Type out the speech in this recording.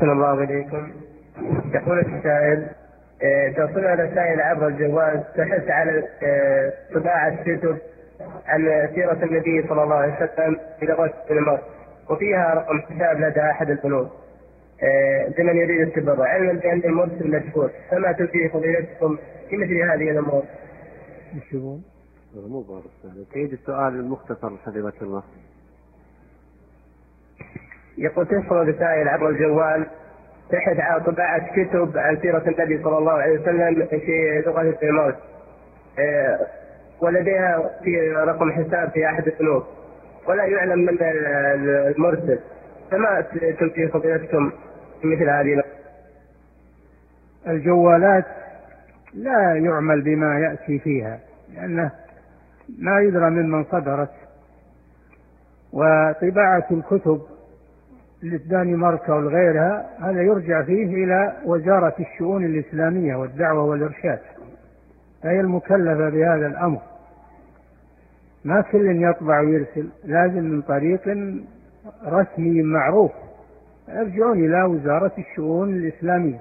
أحسن الله إليكم يقول السائل آه، توصلنا رسائل عبر الجوال تحث على آه، طباعة كتب عن سيرة النبي صلى الله عليه وسلم بلغة الدنمارك وفيها رقم حساب لدى أحد البنوك آه، لمن يريد التبرع علما بأن المرسل مشكور فما تفيد فضيلتكم في مثل هذه الأمور؟ يقول؟ مو تعيد السؤال المختصر حفظك الله يقول تحصل رسائل عبر الجوال تحت على طباعة كتب عن سيرة النبي صلى الله عليه وسلم في لغة الدنمارك آه، ولديها في رقم حساب في أحد البنوك. ولا يعلم من المرسل. فما تلقي فضيلتكم مثل هذه الجوالات لا يعمل بما يأتي فيها لأنه ما يدرى ممن صدرت. وطباعة الكتب للدنمارك والغيرها هذا يرجع فيه إلى وزارة الشؤون الإسلامية والدعوة والإرشاد. فهي المكلفة بهذا الأمر. ما كل يطبع ويرسل لازم من طريق رسمي معروف. يرجعون إلى وزارة الشؤون الإسلامية.